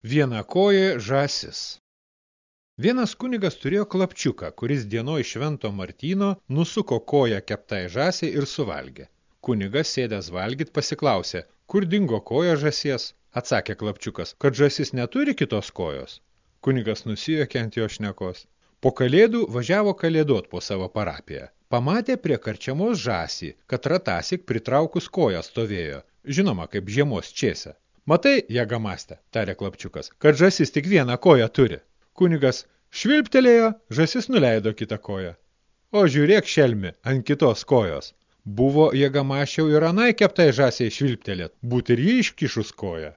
Vienakojė žasis. Vienas kunigas turėjo klapčiuką, kuris dienoj švento Martyno nusuko koją keptai žasiai ir suvalgė. Kunigas sėdęs valgyt pasiklausė, kur dingo koja žasies. Atsakė klapčiukas, kad žasis neturi kitos kojos. Kunigas nusijuokė ant jo šnekos. Po kalėdų važiavo kalėdot po savo parapiją. Pamatė prie karčiamos žasį, kad ratasik pritraukus koją stovėjo, žinoma, kaip žiemos čėse. Matai, jagamastė, tarė klapčiukas, kad žasis tik vieną koją turi. Kunigas švilptelėjo, žasis nuleido kitą koją. O žiūrėk šelmi ant kitos kojos. Buvo jėgamašiau ir anai keptai žasiai švilptelėt, būt ir jį iškišus koją.